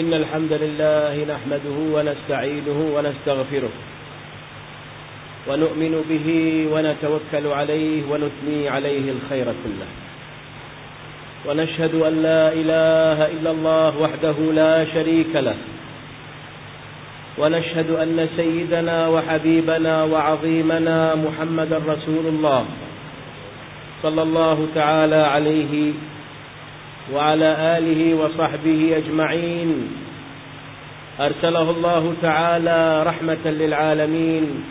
إن الحمد لله نحمده ونستعينه ونستغفره ونؤمن به ونتوكل عليه ونثني عليه الخير كله. ونشهد أن لا إله إلا الله وحده لا شريك له. ونشهد أن سيدنا وحبيبنا وعظيمنا محمد رسول الله صلى الله تعالى عليه وعلى آله وصحبه أجمعين. أرسله الله تعالى رحمة للعالمين.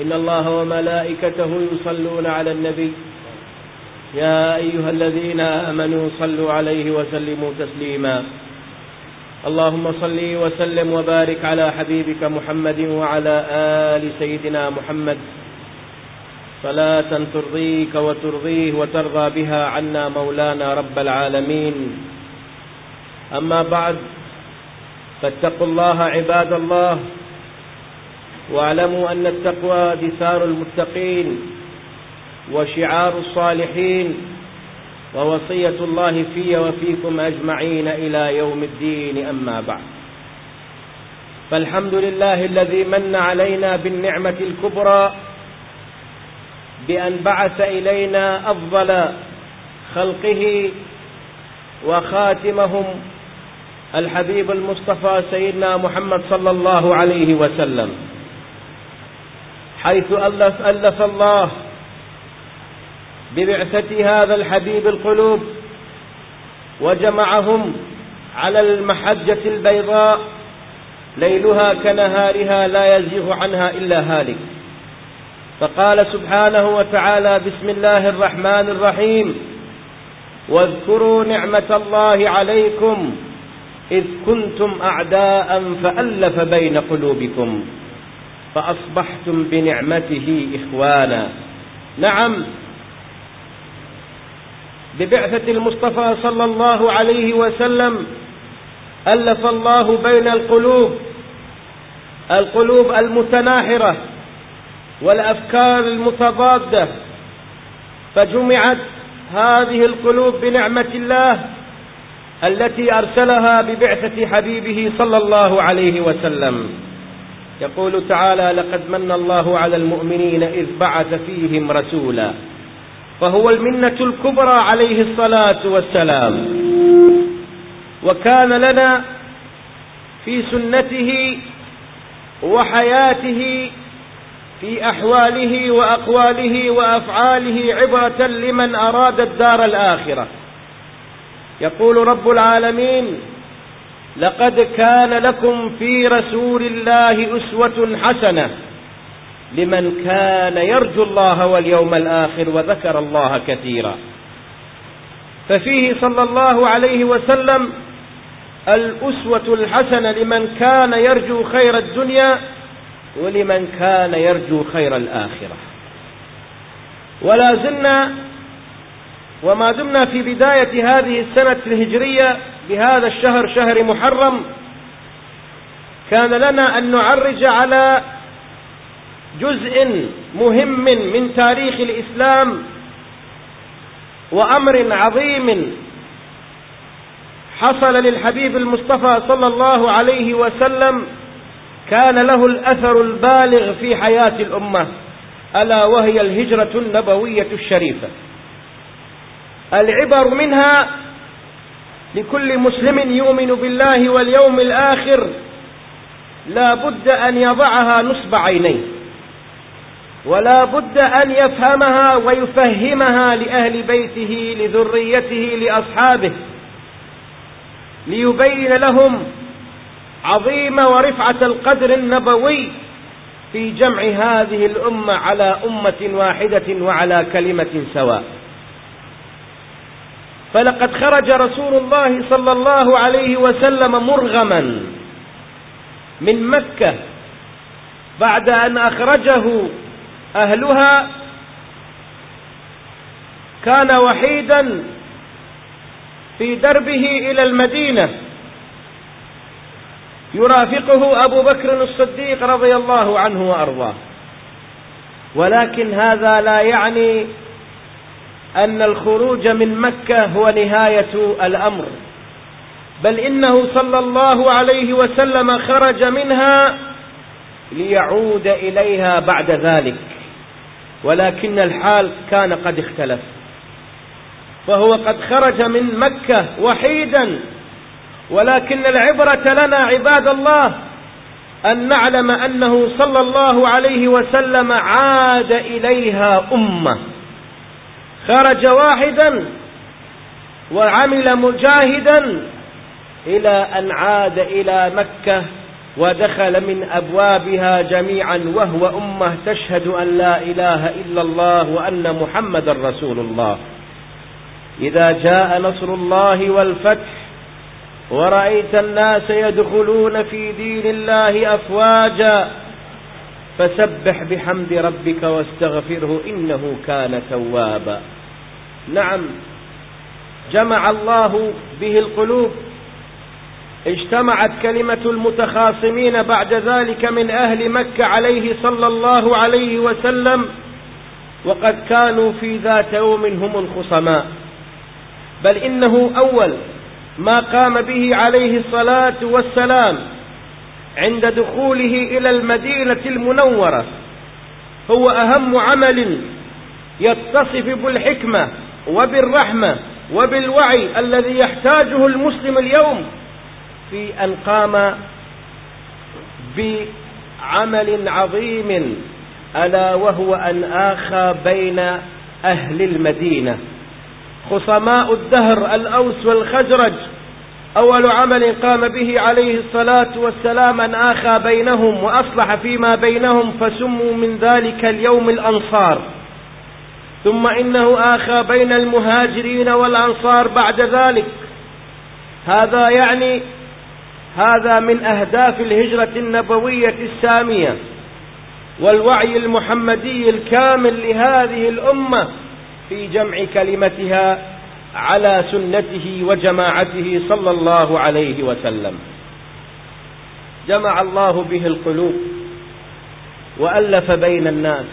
إن الله وملائكته يصلون على النبي. يا أيها الذين آمنوا صلوا عليه وسلموا تسليما. اللهم صل وسلم وبارك على حبيبك محمد وعلى آل سيدنا محمد. صلاة ترضيك وترضيه وترضى بها عنا مولانا رب العالمين. أما بعد فاتقوا الله عباد الله واعلموا أن التقوى دثار المتقين وشعار الصالحين ووصية الله في وفيكم أجمعين إلى يوم الدين. أما بعد فالحمد لله الذي من علينا بالنعمة الكبرى بأن بعث إلينا أفضل خلقه وخاتمهم الحبيب المصطفى سيدنا محمد صلى الله عليه وسلم. حيث ألف, ألف الله ببعثة هذا الحبيب القلوب وجمعهم على المحجة البيضاء ليلها كنهارها لا يزيغ عنها إلا هالك. فقال سبحانه وتعالى بسم الله الرحمن الرحيم. واذكروا نعمة الله عليكم إذ كنتم أعداء فألف بين قلوبكم فأصبحتم بنعمته إخوانا. نعم. ببعثة المصطفى صلى الله عليه وسلم ألف الله بين القلوب القلوب المتناحرة والأفكار المتضادة. فجمعت هذه القلوب بنعمة الله التي أرسلها ببعثة حبيبه صلى الله عليه وسلم. يقول تعالى لقد من الله على المؤمنين إذ بعث فيهم رسولا. فهو المنة الكبرى عليه الصلاة والسلام. وكان لنا في سنته وحياته في أحواله وأقواله وأفعاله عبرة لمن أراد الدار الآخرة. يقول رب العالمين لقد كان لكم في رسول الله أسوة حسنة لمن كان يرجو الله واليوم الآخر وذكر الله كثيرا. ففيه صلى الله عليه وسلم الأسوة الحسنة لمن كان يرجو خير الدنيا ولمن كان يرجو خير الآخرة. ولا زلنا وما دمنا في بداية هذه السنة الهجرية بهذا الشهر شهر محرم كان لنا أن نعرج على جزء مهم من تاريخ الإسلام وأمر عظيم حصل للحبيب المصطفى صلى الله عليه وسلم كان له الأثر البالغ في حياة الأمة ألا وهي الهجرة النبوية الشريفة. العبر منها لكل مسلم يؤمن بالله واليوم الآخر لا بد أن يضعها نصب عينيه ولا بد أن يفهمها ويفهمها لأهل بيته لذريته لأصحابه ليبين لهم عظيم ورفعة القدر النبوي في جمع هذه الأمة على أمة واحدة وعلى كلمة سواء. فلقد خرج رسول الله صلى الله عليه وسلم مرغما من مكة بعد أن أخرجه أهلها. كان وحيدا في دربه إلى المدينة. يرافقه أبو بكر الصديق رضي الله عنه وأرضاه. ولكن هذا لا يعني أن الخروج من مكة هو نهاية الأمر. بل إنه صلى الله عليه وسلم خرج منها ليعود إليها بعد ذلك. ولكن الحال كان قد اختلف. فهو قد خرج من مكة وحيدا ولكن العبرة لنا عباد الله أن نعلم أنه صلى الله عليه وسلم عاد إليها أمة. خرج واحدا وعمل مجاهدا إلى أن عاد إلى مكة ودخل من أبوابها جميعا وهو أمة تشهد أن لا إله إلا الله وأن محمد رسول الله. إذا جاء نصر الله والفتح ورأيت الناس يدخلون في دين الله أفواجا. فسبح بحمد ربك واستغفره إنه كان توابا. نعم جمع الله به القلوب. اجتمعت كلمة المتخاصمين بعد ذلك من أهل مكة عليه صلى الله عليه وسلم وقد كانوا في ذات يوم هم الخصماء. بل إنه أول ما قام به عليه الصلاة والسلام عند دخوله إلى المدينة المنورة. هو أهم عمل يتصف بالحكمة وبالرحمة وبالوعي الذي يحتاجه المسلم اليوم في أن قام بعمل عظيم ألا وهو أن آخى بين أهل المدينة. خصماء الدهر الأوس والخزرج. أول عمل قام به عليه الصلاة والسلام أن آخى بينهم وأصلح فيما بينهم فسموا من ذلك اليوم الأنصار. ثم إنه آخى بين المهاجرين والأنصار بعد ذلك. هذا يعني هذا من أهداف الهجرة النبوية السامية والوعي المحمدي الكامل لهذه الأمة في جمع كلمتها على سنته وجماعته صلى الله عليه وسلم. جمع الله به القلوب وألف بين الناس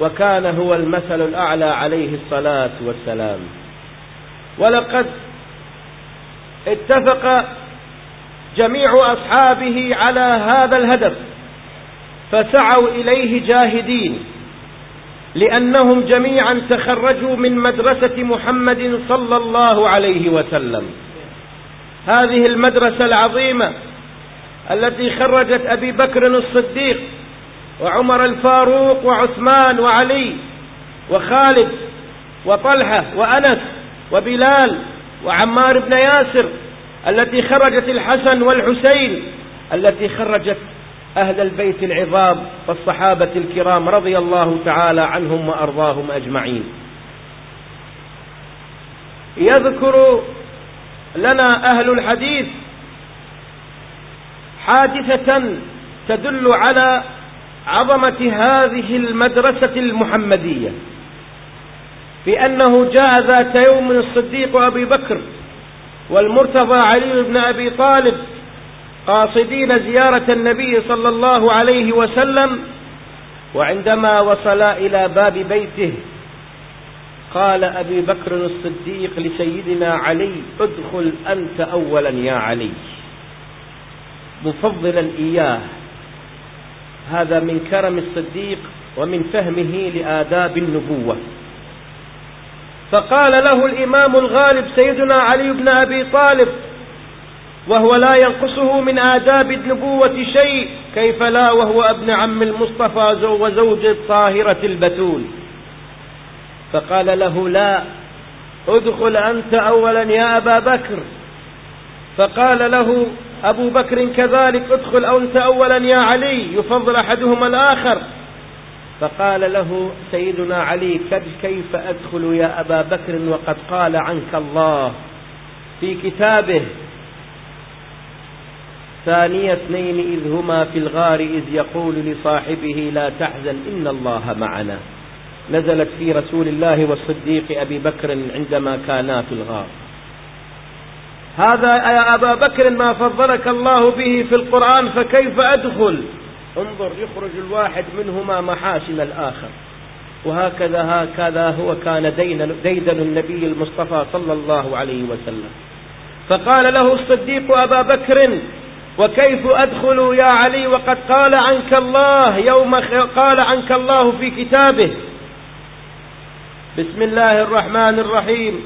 وكان هو المثل الأعلى عليه الصلاة والسلام. ولقد اتفق جميع أصحابه على هذا الهدف فسعوا إليه جاهدين. لأنهم جميعا تخرجوا من مدرسة محمد صلى الله عليه وسلم. هذه المدرسة العظيمة التي خرجت أبي بكر الصديق وعمر الفاروق وعثمان وعلي وخالد وطلحة وأنس وبلال وعمار بن ياسر التي خرجت الحسن والحسين التي خرجت أهل البيت العظام والصحابة الكرام رضي الله تعالى عنهم وأرضاهم أجمعين. يذكر لنا أهل الحديث حادثة تدل على عظمة هذه المدرسة المحمدية بأنه جاء ذات يوم الصديق أبي بكر والمرتضى علي بن أبي طالب قاصدين زيارة النبي صلى الله عليه وسلم وعندما وصلا إلى باب بيته قال أبي بكر الصديق لسيدنا علي ادخل أنت أولا يا علي. مفضلا إياه. هذا من كرم الصديق ومن فهمه لآداب النبوة. فقال له الإمام الغالب سيدنا علي بن أبي طالب وهو لا ينقصه من آداب النبوة شيء كيف لا وهو ابن عم المصطفى وزوج الطاهرة البتول. فقال له لا ادخل أنت أولا يا أبا بكر. فقال له أبو بكر كذلك ادخل أنت أولا يا علي يفضل أحدهما الآخر. فقال له سيدنا علي كيف أدخل يا أبا بكر وقد قال عنك الله؟ في كتابه ثاني اثنين إذ هما في الغار إذ يقول لصاحبه لا تحزن إن الله معنا. نزلت في رسول الله والصديق أبي بكر عندما كانا في الغار. هذا يا أبا بكر ما فضلك الله به في القرآن فكيف أدخل؟ انظر يخرج الواحد منهما محاسن الآخر. وهكذا هكذا هو كان ديدن النبي المصطفى صلى الله عليه وسلم. فقال له الصديق أبا بكر وكيف أدخل يا علي وقد قال عنك الله يوم قال عنك الله في كتابه. بسم الله الرحمن الرحيم.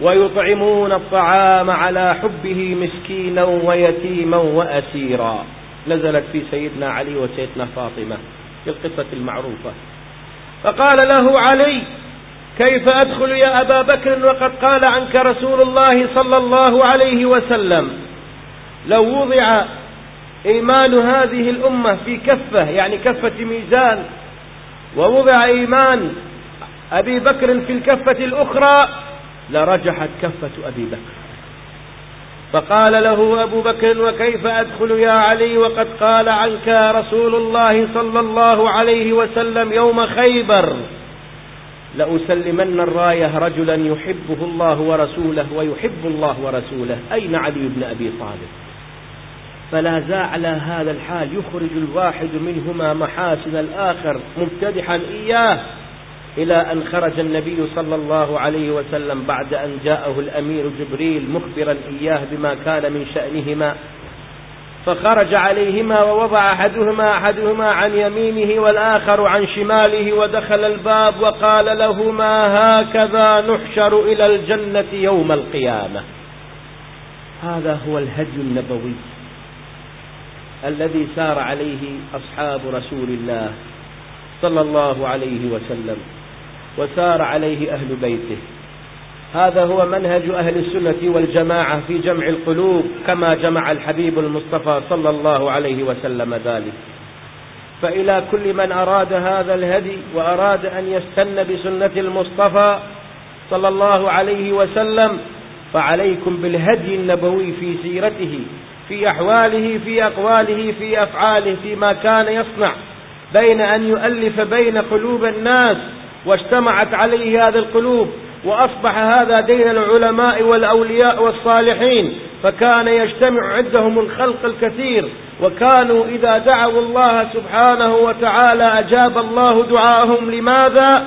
ويطعمون الطعام على حبه مسكينا ويتيما وأسيرا. نزلت في سيدنا علي وسيدنا فاطمة في القصة المعروفة. فقال له علي كيف أدخل يا أبا بكر وقد قال عنك رسول الله صلى الله عليه وسلم؟ لو وضع إيمان هذه الأمة في كفة يعني كفة ميزان ووضع إيمان أبي بكر في الكفة الأخرى لرجحت كفة أبي بكر. فقال له أبو بكر وكيف أدخل يا علي؟ وقد قال عنك رسول الله صلى الله عليه وسلم يوم خيبر. لأسلمن الراية رجلا يحبه الله ورسوله ويحب الله ورسوله. أين علي بن أبي طالب؟ فلا زال هذا الحال. يخرج الواحد منهما محاسن الآخر مبتدحا إياه إلى أن خرج النبي صلى الله عليه وسلم بعد أن جاءه الأمير جبريل مخبرا إياه بما كان من شأنهما. فخرج عليهما ووضع أحدهما أحدهما عن يمينه والآخر عن شماله ودخل الباب وقال لهما هكذا نحشر إلى الجنة يوم القيامة. هذا هو الهدي النبوي. الذي سار عليه أصحاب رسول الله صلى الله عليه وسلم وسار عليه أهل بيته. هذا هو منهج أهل السنة والجماعة في جمع القلوب كما جمع الحبيب المصطفى صلى الله عليه وسلم ذلك. فإلى كل من أراد هذا الهدي وأراد أن يستن بسنة المصطفى صلى الله عليه وسلم فعليكم بالهدي النبوي في سيرته. في أحواله في أقواله في أفعاله فيما كان يصنع بين أن يؤلف بين قلوب الناس واجتمعت عليه هذه القلوب وأصبح هذا دين العلماء والأولياء والصالحين فكان يجتمع عندهم الخلق الكثير وكانوا إذا دعوا الله سبحانه وتعالى أجاب الله دعاءهم لماذا؟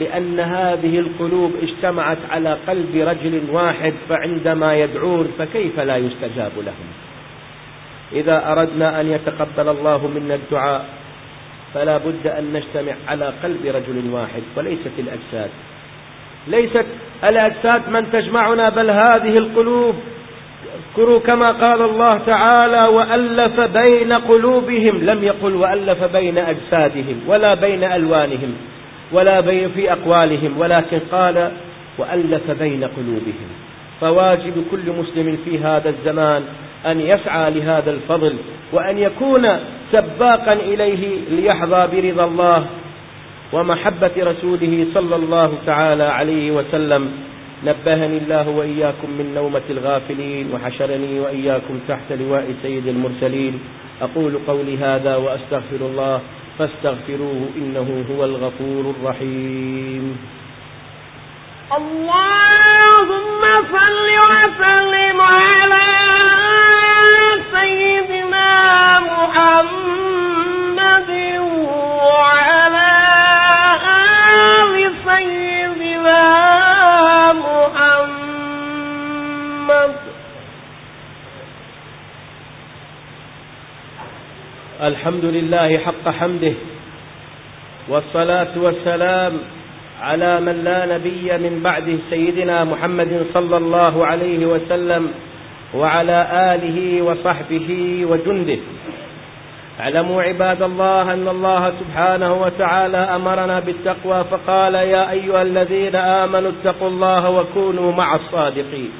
لأن هذه القلوب اجتمعت على قلب رجل واحد فعندما يدعون فكيف لا يستجاب لهم إذا أردنا أن يتقبل الله منا الدعاء فلا بد أن نجتمع على قلب رجل واحد وليست الأجساد. ليست الأجساد من تجمعنا بل هذه القلوب. اذكروا كما قال الله تعالى وألف بين قلوبهم لم يقل وألف بين أجسادهم ولا بين ألوانهم ولا بين في أقوالهم ولكن قال وألف بين قلوبهم. فواجب كل مسلم في هذا الزمان أن يسعى لهذا الفضل وأن يكون سباقا إليه ليحظى برضا الله ومحبة رسوله صلى الله تعالى عليه وسلم. نبهني الله وإياكم من نومة الغافلين وحشرني وإياكم تحت لواء سيد المرسلين. أقول قولي هذا وأستغفر الله فاستغفروه إنه هو الغفور الرحيم. اللهم صل وسلم الحمد لله حق حمده والصلاة والسلام على من لا نبي من بعده سيدنا محمد صلى الله عليه وسلم وعلى آله وصحبه وجنده. اعلموا عباد الله أن الله سبحانه وتعالى أمرنا بالتقوى فقال يا أيها الذين آمنوا اتقوا الله وكونوا مع الصادقين.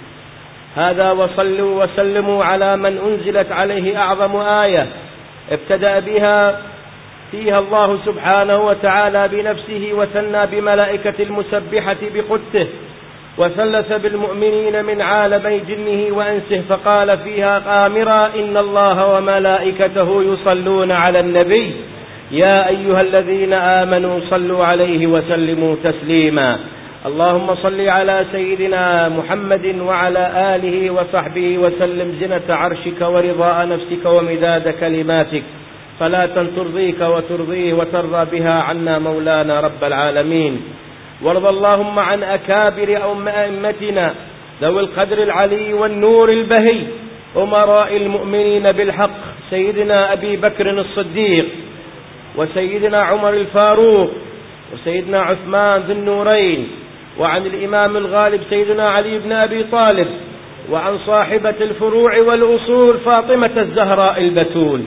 هذا وصلوا وسلموا على من أنزلت عليه أعظم آية. ابتدأ بها فيها الله سبحانه وتعالى بنفسه وثنى بملائكة المسبحة بقدسه وثلث بالمؤمنين من عالمي جنه وأنسه فقال فيها آمرا إن الله وملائكته يصلون على النبي يا أيها الذين آمنوا صلوا عليه وسلموا تسليما اللهم صل على سيدنا محمد وعلى آله وصحبه وسلم زنة عرشك ورضاء نفسك ومداد كلماتك. صلاة ترضيك وترضيه وترضى بها عنا مولانا رب العالمين. وارض اللهم عن أكابر أئمتنا ذوي القدر العلي والنور البهي أمراء المؤمنين بالحق سيدنا أبي بكر الصديق وسيدنا عمر الفاروق وسيدنا عثمان ذي النورين وعن الإمام الغالب سيدنا علي بن أبي طالب وعن صاحبة الفروع والأصول فاطمة الزهراء البتول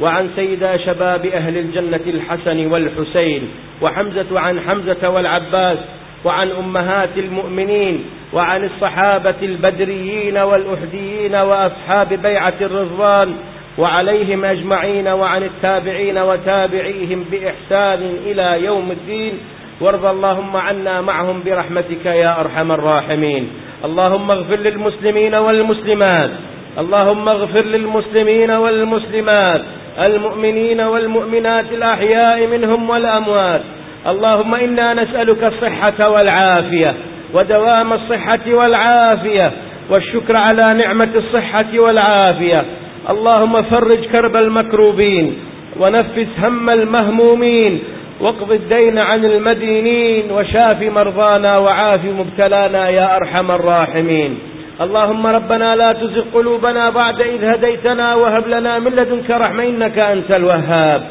وعن سيدا شباب أهل الجنة الحسن والحسين وحمزة عن حمزة والعباس وعن أمهات المؤمنين وعن الصحابة البدريين والأحديين وأصحاب بيعة الرضوان وعليهم أجمعين وعن التابعين وتابعيهم بإحسان إلى يوم الدين وارض اللهم عنا معهم برحمتك يا أرحم الراحمين. اللهم اغفر للمسلمين والمسلمات. اللهم اغفر للمسلمين والمسلمات. المؤمنين والمؤمنات الأحياء منهم والأموات. اللهم إنا نسألك الصحة والعافية ودوام الصحة والعافية والشكر على نعمة الصحة والعافية. اللهم فرج كرب المكروبين ونفس هم المهمومين. واقض الدين عن المدينين وشاف مرضانا وعاف مبتلانا يا أرحم الراحمين. اللهم ربنا لا تزغ قلوبنا بعد إذ هديتنا وهب لنا من لدنك رحمة إنك أنت الوهاب.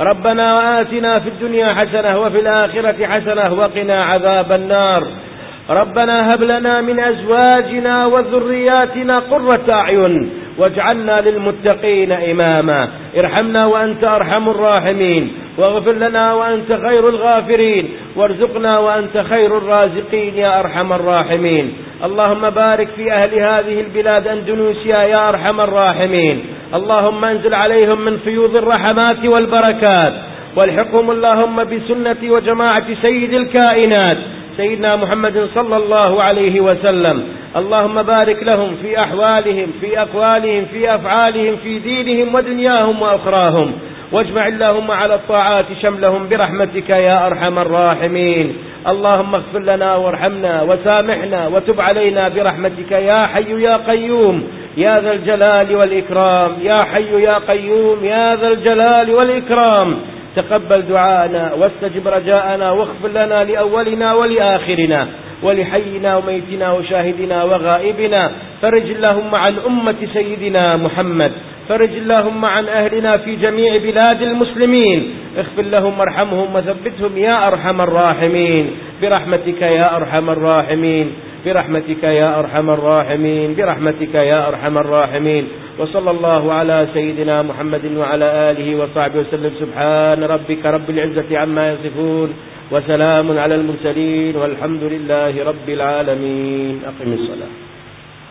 ربنا وآتنا في الدنيا حسنة وفي الآخرة حسنة وقنا عذاب النار. ربنا هب لنا من أزواجنا وذرياتنا قرة أعين واجعلنا للمتقين إماما. ارحمنا وأنت أرحم الراحمين. واغفر لنا وأنت خير الغافرين وارزقنا وأنت خير الرازقين يا أرحم الراحمين. اللهم بارك في أهل هذه البلاد أندونيسيا يا أرحم الراحمين. اللهم أنزل عليهم من فيوض الرحمات والبركات. والحقهم اللهم بسنة وجماعة سيد الكائنات سيدنا محمد صلى الله عليه وسلم. اللهم بارك لهم في أحوالهم في أقوالهم في أفعالهم في دينهم ودنياهم وأخراهم. واجمع اللهم على الطاعات شملهم برحمتك يا أرحم الراحمين. اللهم اغفر لنا وارحمنا وسامحنا وتب علينا برحمتك يا حي يا قيوم. يا ذا الجلال والإكرام. يا حي يا قيوم. يا ذا الجلال والإكرام. تقبل دعاءنا واستجب رجاءنا واغفر لنا لأولنا ولآخرنا ولحينا وميتنا وشاهدنا وغائبنا. فرج اللهم عن أمة سيدنا محمد. فرج اللهم عن أهلنا في جميع بلاد المسلمين. اغفر لهم وارحمهم وثبتهم يا أرحم الراحمين. برحمتك يا أرحم الراحمين. برحمتك يا أرحم الراحمين. برحمتك يا أرحم الراحمين. وصلى الله على سيدنا محمد وعلى آله وصحبه وسلم. سبحان ربك رب العزة عما يصفون. وسلام على المرسلين والحمد لله رب العالمين. أقم الصلاة.